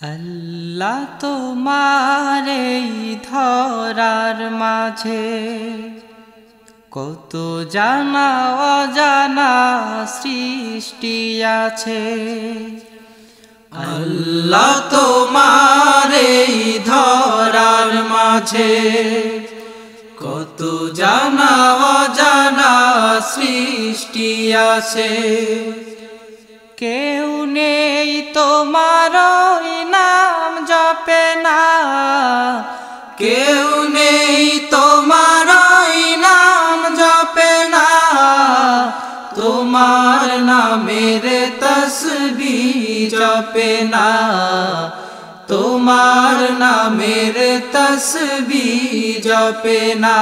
আল্লাহ তোমার এই ধরার মাঝে কত জানা অজানা সৃষ্টি আছে। আল্লাহ তোমার এই ধরার মাঝে কত জানা অজানা সৃষ্টি আছে। কেউ নেই জপে না। তোমার নামের তসবি জপে না।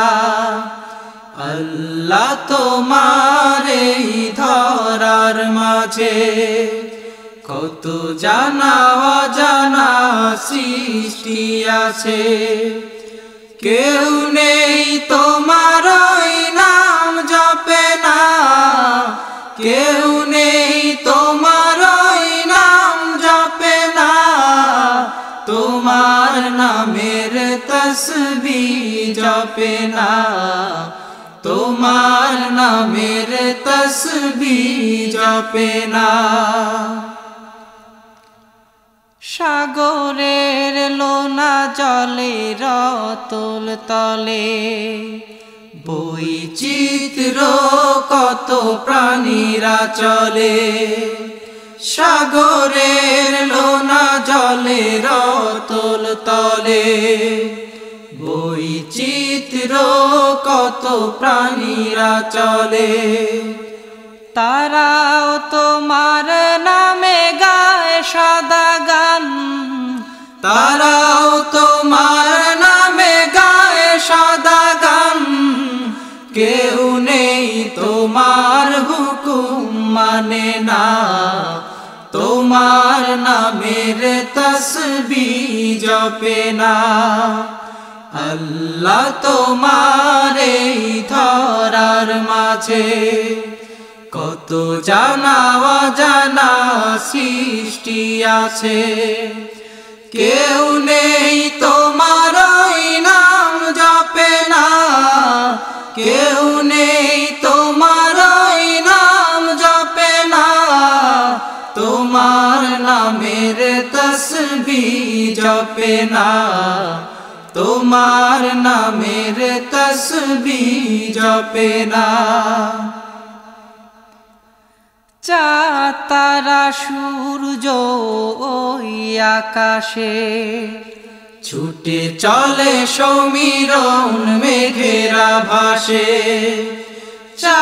আল্লাহ তোমার এই ধরার মাঝে কত জানা অজানা সৃষ্টি আছে। কেউ নেই তোমার নামের তসবি জপে না। তোমার নামের তসবি জপে না। সাগরের লোনা জলে, রতল তলে। বৈচিত্র কত প্রাণীরা চলে। সাগরের লোনা জলে রতল তলে। বৈচিত্র কত প্রাণীরা চলে। তারাও তোমার নামে গায় সদা গান। তারাও তোমার নামে গায় সদা গান। কেউ নেই তোমার হুকুম মানে না। তোমার নামের তসবি জপে না। আল্লাহ তোমার এই ধরার মাঝে কত জানা অজানা সৃষ্টি আছে। কেউ নেই তোমার জপে না। তোমার নামের তসবি জপে না। চা তারা সূর্য ওই আকাশে ছুটে চলে সমীরণ মেঘেরা ভাসে চা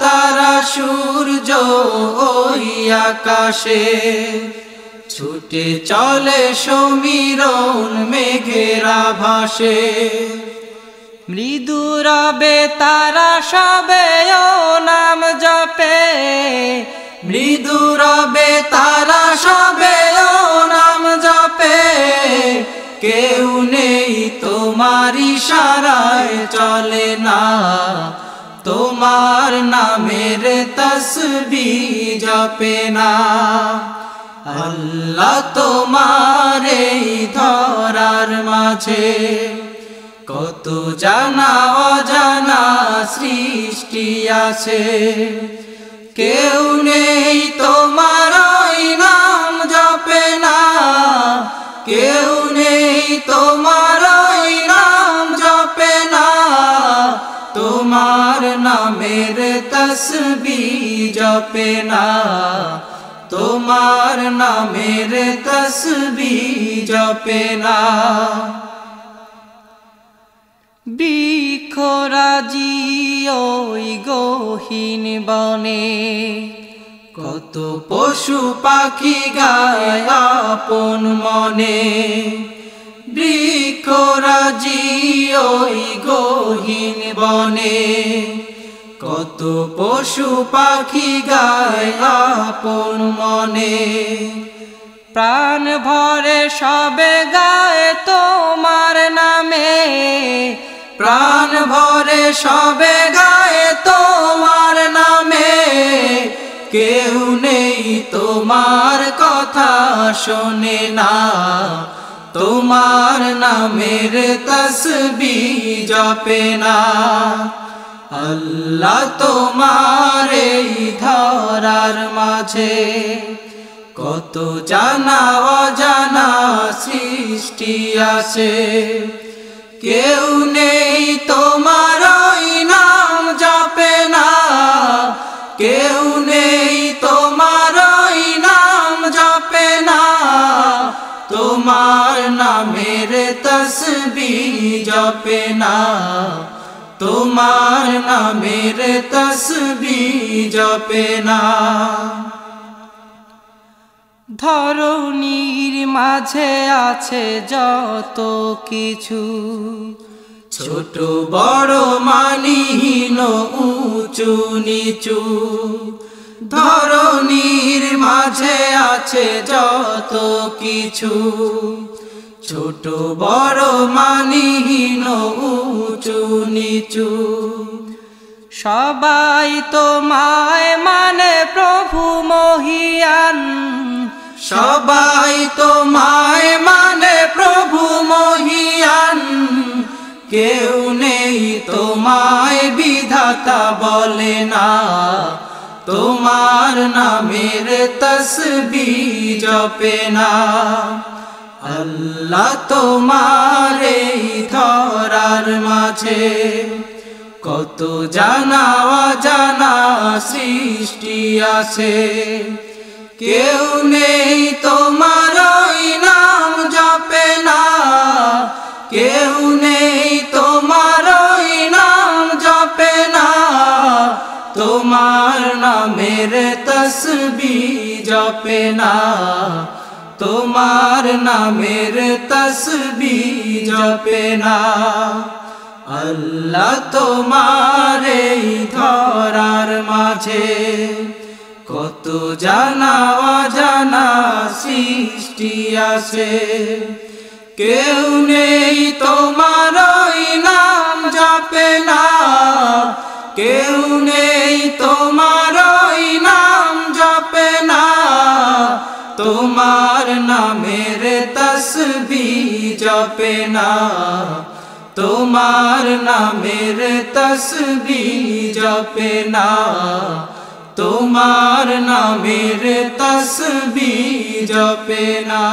তারা সূর্য ওই আকাশে ছুটে চলে সমীরণ মেঘেরা ভাসে মৃদু রবে তারা সবে নাম জপে। মৃদু রবে তারা সবে নাম জপে। কেউ নেই তোমার ইশারায় চলে না। তোমার নামের তসবি জপে না। আল্লাহ তোমার এই ধরার মাঝে কত জানা অজানা সৃষ্টি আছে। কেউ নেই তোমার নাম জপে না। কেউ নেই তোমার নাম জপে না। তোমার নামের তসবি জপে না। তোমার নামের তসবি জপে না। বিখরাজি ওই গহীন বনে, কত পশু পাখি গায় আপন মনে। বৃক্ষরাজি ওই গহীন বনে কত পশু পাখি গায় আপন মনে। প্রাণ ভরে সবে গায় তোমার নামে। প্রাণ ভরে সবে গায়ে তোমার নামে। কেউ নেই তোমার কথা শোনে না। তোমার নামের তসবি জপে না। আল্লাহ তোমার এই ধরার মাঝে কত জানা অজানা সৃষ্টি আছে। কেউ নেই তোমার নাম জপে না। কেউ নেই তোমার নাম জপে না। তোমার নামের তসবি জপে না। তোমার নামের তসবি জপে না। ধরণীর মাঝে আছে যত কিছু। ছোট, বড় মানিহীন উঁচু, নিচু। ধরণীর মাঝে আছে যত কিছু। ছোট বড় মানিহীন, উঁচু, নিচু। সবাই তোমায় মানে প্রভু মহিয়ান। সবাই তোমায় মানে প্রভু মহিয়ান। কেউ নেই তোমায় বিধাতা বলে না। তোমার নামের তসবি জপে না। আল্লাহ তোমার এই ধরার মাঝে কত জানা জানা সৃষ্টি আছে। কেউ নেই তোমার নাম জপে না। কেউ নেই তোমার নাম জপে না। তোমার নামের তসবি জপে না। তোমার নামের তসবি জপে না। আল্লাহ তোমার এই ধরার মাঝে কত জানা অজানা সৃষ্টি আছে। কেউ নেই তোমার নাম জপে না। কেউ নেই তোমার তোমার নামের তসবি জপে না তোমার নামের তসবি জপে না তোমার নামের তসবি জপে না